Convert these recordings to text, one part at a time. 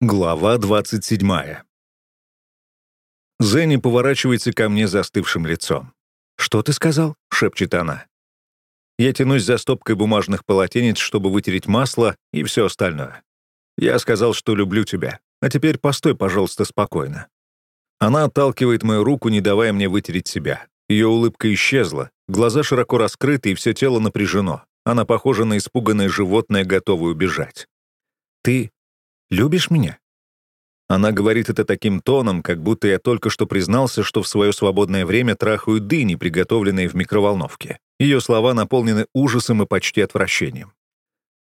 Глава 27. Зенни поворачивается ко мне застывшим лицом. «Что ты сказал?» — шепчет она. Я тянусь за стопкой бумажных полотенец, чтобы вытереть масло и все остальное. Я сказал, что люблю тебя, а теперь постой, пожалуйста, спокойно. Она отталкивает мою руку, не давая мне вытереть себя. Ее улыбка исчезла, глаза широко раскрыты, и все тело напряжено. Она похожа на испуганное животное, готовое убежать. «Ты любишь меня?» Она говорит это таким тоном, как будто я только что признался, что в свое свободное время трахаю дыни, приготовленные в микроволновке. Ее слова наполнены ужасом и почти отвращением.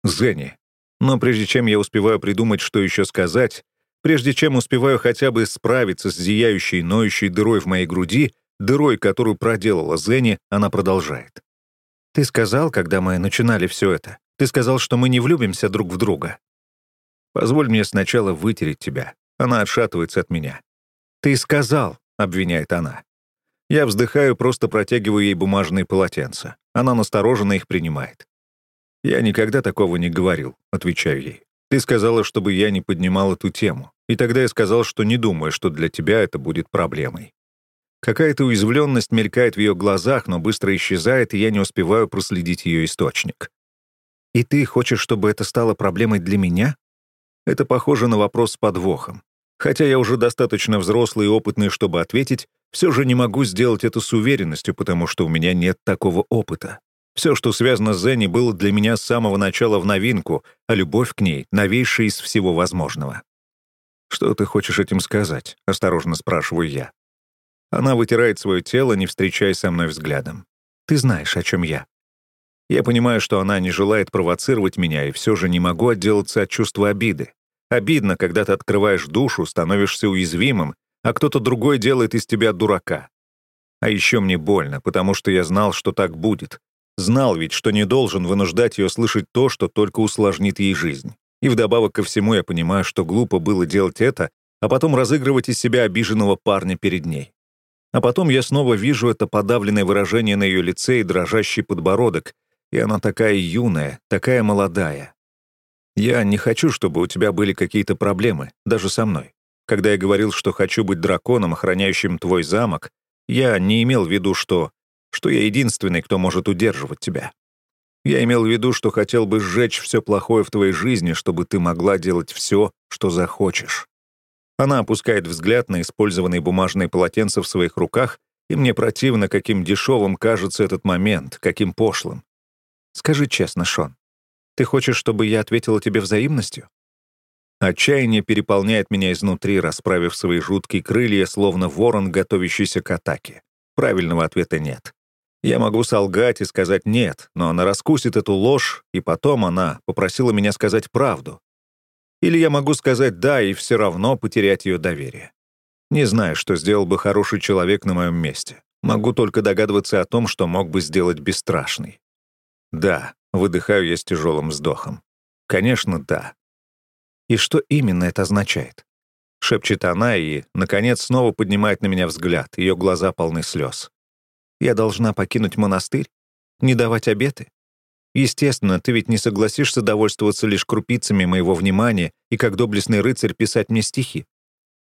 «Зенни». Но прежде чем я успеваю придумать, что еще сказать, прежде чем успеваю хотя бы справиться с зияющей, ноющей дырой в моей груди, дырой, которую проделала Зенни, она продолжает. «Ты сказал, когда мы начинали все это, ты сказал, что мы не влюбимся друг в друга. Позволь мне сначала вытереть тебя. Она отшатывается от меня. «Ты сказал», — обвиняет она. Я вздыхаю, просто протягиваю ей бумажные полотенца. Она настороженно их принимает. «Я никогда такого не говорил», — отвечаю ей. «Ты сказала, чтобы я не поднимал эту тему. И тогда я сказал, что не думаю, что для тебя это будет проблемой». Какая-то уязвленность мелькает в ее глазах, но быстро исчезает, и я не успеваю проследить ее источник. «И ты хочешь, чтобы это стало проблемой для меня?» Это похоже на вопрос с подвохом. Хотя я уже достаточно взрослый и опытный, чтобы ответить, все же не могу сделать это с уверенностью, потому что у меня нет такого опыта. Все, что связано с Зенни, было для меня с самого начала в новинку, а любовь к ней — новейшая из всего возможного. «Что ты хочешь этим сказать?» — осторожно спрашиваю я. Она вытирает свое тело, не встречаясь со мной взглядом. «Ты знаешь, о чем я». Я понимаю, что она не желает провоцировать меня, и все же не могу отделаться от чувства обиды. Обидно, когда ты открываешь душу, становишься уязвимым, а кто-то другой делает из тебя дурака. А еще мне больно, потому что я знал, что так будет. Знал ведь, что не должен вынуждать ее слышать то, что только усложнит ей жизнь. И вдобавок ко всему я понимаю, что глупо было делать это, а потом разыгрывать из себя обиженного парня перед ней. А потом я снова вижу это подавленное выражение на ее лице и дрожащий подбородок, и она такая юная, такая молодая. Я не хочу, чтобы у тебя были какие-то проблемы, даже со мной. Когда я говорил, что хочу быть драконом, охраняющим твой замок, я не имел в виду, что... что я единственный, кто может удерживать тебя. Я имел в виду, что хотел бы сжечь все плохое в твоей жизни, чтобы ты могла делать все, что захочешь. Она опускает взгляд на использованные бумажные полотенца в своих руках, и мне противно, каким дешевым кажется этот момент, каким пошлым. Скажи честно, Шон, ты хочешь, чтобы я ответила тебе взаимностью? Отчаяние переполняет меня изнутри, расправив свои жуткие крылья, словно ворон, готовящийся к атаке. Правильного ответа нет. Я могу солгать и сказать «нет», но она раскусит эту ложь, и потом она попросила меня сказать правду. Или я могу сказать «да» и все равно потерять ее доверие. Не знаю, что сделал бы хороший человек на моем месте. Могу только догадываться о том, что мог бы сделать бесстрашный. Да, Выдыхаю я с тяжелым вздохом. Конечно, да. И что именно это означает? Шепчет она и, наконец, снова поднимает на меня взгляд. Ее глаза полны слез. Я должна покинуть монастырь? Не давать обеты? Естественно, ты ведь не согласишься довольствоваться лишь крупицами моего внимания и как доблестный рыцарь писать мне стихи,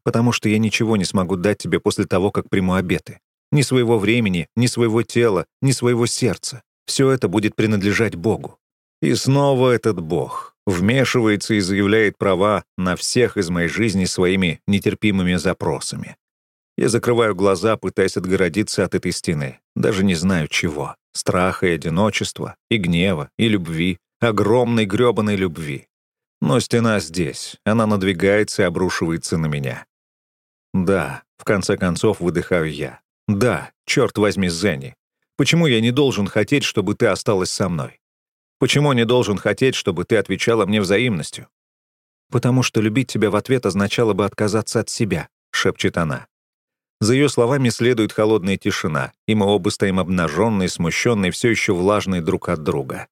потому что я ничего не смогу дать тебе после того, как приму обеты. Ни своего времени, ни своего тела, ни своего сердца. Все это будет принадлежать Богу. И снова этот Бог вмешивается и заявляет права на всех из моей жизни своими нетерпимыми запросами. Я закрываю глаза, пытаясь отгородиться от этой стены. Даже не знаю чего. Страха и одиночества, и гнева, и любви. Огромной грёбаной любви. Но стена здесь. Она надвигается и обрушивается на меня. Да, в конце концов выдыхаю я. Да, черт возьми, Зенни. Почему я не должен хотеть, чтобы ты осталась со мной? Почему не должен хотеть, чтобы ты отвечала мне взаимностью? Потому что любить тебя в ответ означало бы отказаться от себя, шепчет она. За ее словами следует холодная тишина, и мы оба стоим обнаженные, смущенные, все еще влажные друг от друга.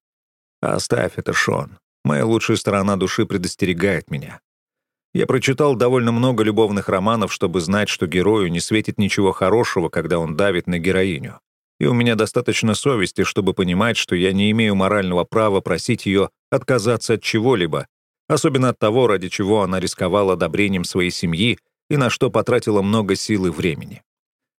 Оставь это, Шон. Моя лучшая сторона души предостерегает меня. Я прочитал довольно много любовных романов, чтобы знать, что герою не светит ничего хорошего, когда он давит на героиню и у меня достаточно совести, чтобы понимать, что я не имею морального права просить ее отказаться от чего-либо, особенно от того, ради чего она рисковала одобрением своей семьи и на что потратила много сил и времени.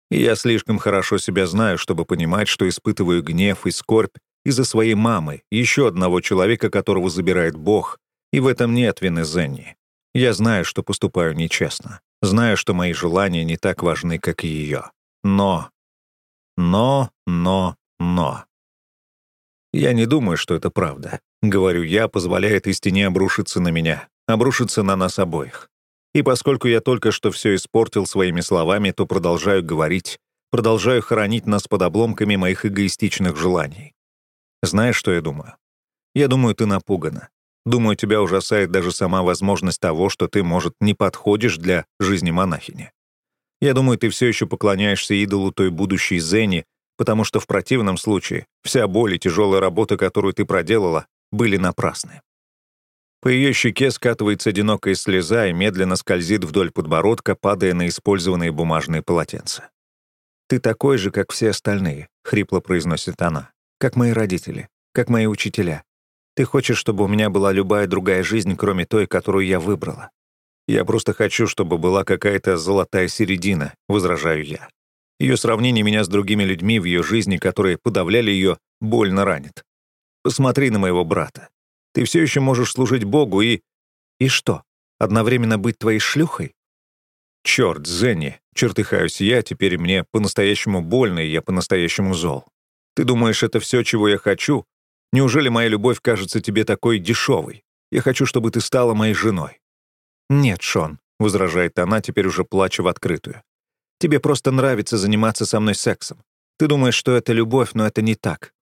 И я слишком хорошо себя знаю, чтобы понимать, что испытываю гнев и скорбь из-за своей мамы, еще одного человека, которого забирает Бог, и в этом нет вины Зенни. Я знаю, что поступаю нечестно. Знаю, что мои желания не так важны, как ее. Но... Но, но, но... Я не думаю, что это правда. Говорю я, позволяет истине обрушиться на меня, обрушиться на нас обоих. И поскольку я только что все испортил своими словами, то продолжаю говорить, продолжаю хоронить нас под обломками моих эгоистичных желаний. Знаешь, что я думаю? Я думаю, ты напугана. Думаю, тебя ужасает даже сама возможность того, что ты, может, не подходишь для жизни монахини. Я думаю, ты все еще поклоняешься идолу той будущей Зени, потому что в противном случае вся боль и тяжелая работа, которую ты проделала, были напрасны. По ее щеке скатывается одинокая слеза и медленно скользит вдоль подбородка, падая на использованные бумажные полотенца. «Ты такой же, как все остальные», — хрипло произносит она. «Как мои родители, как мои учителя. Ты хочешь, чтобы у меня была любая другая жизнь, кроме той, которую я выбрала. Я просто хочу, чтобы была какая-то золотая середина», — возражаю я. Ее сравнение меня с другими людьми в ее жизни, которые подавляли ее, больно ранит. Посмотри на моего брата. Ты все еще можешь служить Богу и... И что, одновременно быть твоей шлюхой? Черт, Зенни, чертыхаюсь я, теперь мне по-настоящему больно, и я по-настоящему зол. Ты думаешь, это все, чего я хочу? Неужели моя любовь кажется тебе такой дешевой? Я хочу, чтобы ты стала моей женой. Нет, Шон, — возражает она, теперь уже плача в открытую. «Тебе просто нравится заниматься со мной сексом. Ты думаешь, что это любовь, но это не так.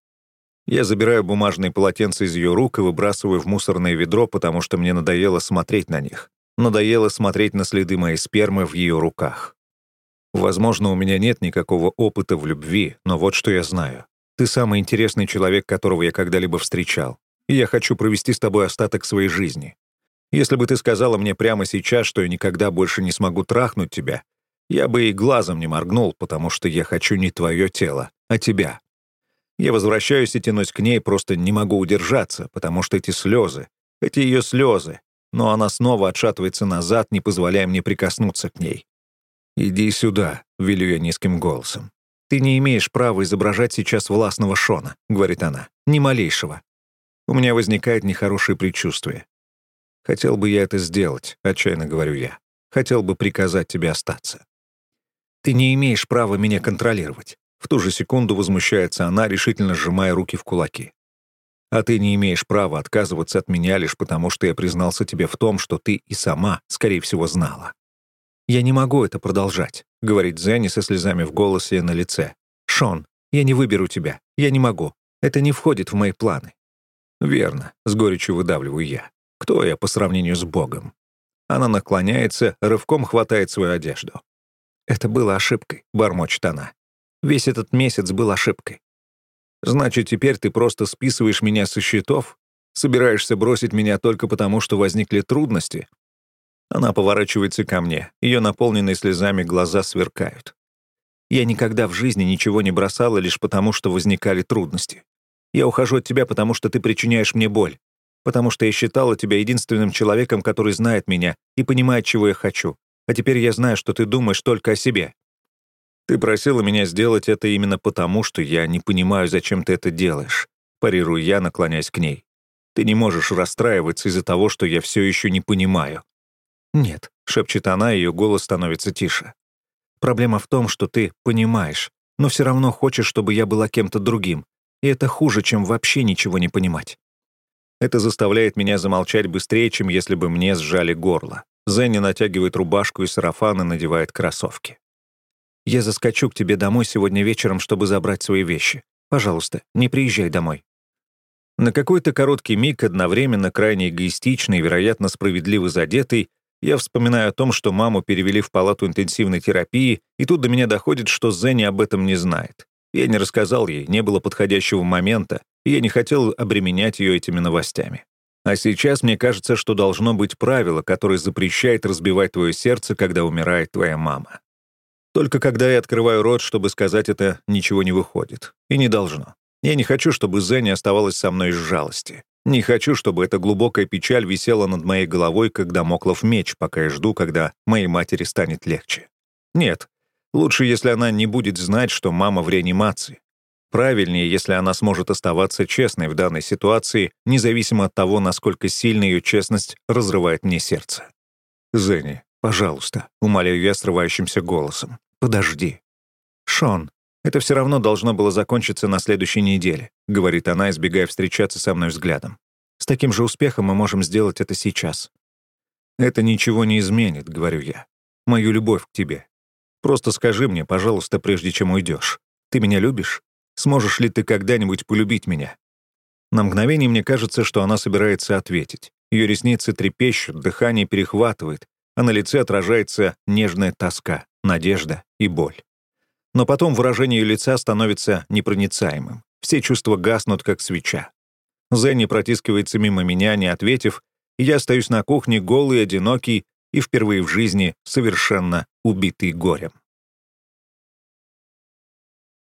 Я забираю бумажные полотенца из ее рук и выбрасываю в мусорное ведро, потому что мне надоело смотреть на них. Надоело смотреть на следы моей спермы в ее руках. Возможно, у меня нет никакого опыта в любви, но вот что я знаю. Ты самый интересный человек, которого я когда-либо встречал. И я хочу провести с тобой остаток своей жизни. Если бы ты сказала мне прямо сейчас, что я никогда больше не смогу трахнуть тебя, я бы и глазом не моргнул, потому что я хочу не твое тело, а тебя. Я возвращаюсь и тянусь к ней, просто не могу удержаться, потому что эти слезы, эти ее слезы, но она снова отшатывается назад, не позволяя мне прикоснуться к ней. «Иди сюда», — велю я низким голосом. «Ты не имеешь права изображать сейчас властного Шона», — говорит она, — «ни малейшего». У меня возникает нехорошее предчувствие. «Хотел бы я это сделать», — отчаянно говорю я. «Хотел бы приказать тебе остаться». «Ты не имеешь права меня контролировать. В ту же секунду возмущается она, решительно сжимая руки в кулаки. «А ты не имеешь права отказываться от меня лишь потому, что я признался тебе в том, что ты и сама, скорее всего, знала». «Я не могу это продолжать», — говорит Зенни со слезами в голосе и на лице. «Шон, я не выберу тебя. Я не могу. Это не входит в мои планы». «Верно», — с горечью выдавливаю я. «Кто я по сравнению с Богом?» Она наклоняется, рывком хватает свою одежду. «Это было ошибкой», — бормочет она. Весь этот месяц был ошибкой. Значит, теперь ты просто списываешь меня со счетов? Собираешься бросить меня только потому, что возникли трудности? Она поворачивается ко мне. Ее наполненные слезами глаза сверкают. Я никогда в жизни ничего не бросала лишь потому, что возникали трудности. Я ухожу от тебя, потому что ты причиняешь мне боль. Потому что я считала тебя единственным человеком, который знает меня и понимает, чего я хочу. А теперь я знаю, что ты думаешь только о себе. Ты просила меня сделать это именно потому, что я не понимаю, зачем ты это делаешь. Парирую я, наклоняясь к ней. Ты не можешь расстраиваться из-за того, что я все еще не понимаю. Нет, шепчет она, ее голос становится тише. Проблема в том, что ты понимаешь, но все равно хочешь, чтобы я была кем-то другим. И это хуже, чем вообще ничего не понимать. Это заставляет меня замолчать быстрее, чем если бы мне сжали горло. Зенни натягивает рубашку и сарафан и надевает кроссовки. Я заскочу к тебе домой сегодня вечером, чтобы забрать свои вещи. Пожалуйста, не приезжай домой». На какой-то короткий миг, одновременно крайне эгоистичный и, вероятно, справедливо задетый, я вспоминаю о том, что маму перевели в палату интенсивной терапии, и тут до меня доходит, что Зенни об этом не знает. Я не рассказал ей, не было подходящего момента, и я не хотел обременять ее этими новостями. А сейчас мне кажется, что должно быть правило, которое запрещает разбивать твое сердце, когда умирает твоя мама. Только когда я открываю рот, чтобы сказать это, ничего не выходит. И не должно. Я не хочу, чтобы Зенни оставалась со мной из жалости. Не хочу, чтобы эта глубокая печаль висела над моей головой, когда моклов меч, пока я жду, когда моей матери станет легче. Нет, лучше, если она не будет знать, что мама в реанимации. Правильнее, если она сможет оставаться честной в данной ситуации, независимо от того, насколько сильно ее честность разрывает мне сердце. «Зенни, пожалуйста», — умоляю я срывающимся голосом, — «подожди». «Шон, это все равно должно было закончиться на следующей неделе», — говорит она, избегая встречаться со мной взглядом. «С таким же успехом мы можем сделать это сейчас». «Это ничего не изменит», — говорю я. «Мою любовь к тебе. Просто скажи мне, пожалуйста, прежде чем уйдешь. Ты меня любишь? Сможешь ли ты когда-нибудь полюбить меня?» На мгновение мне кажется, что она собирается ответить. Ее ресницы трепещут, дыхание перехватывает, а на лице отражается нежная тоска, надежда и боль. Но потом выражение ее лица становится непроницаемым. Все чувства гаснут, как свеча. Зенни протискивается мимо меня, не ответив, и я остаюсь на кухне голый, одинокий и впервые в жизни совершенно убитый горем.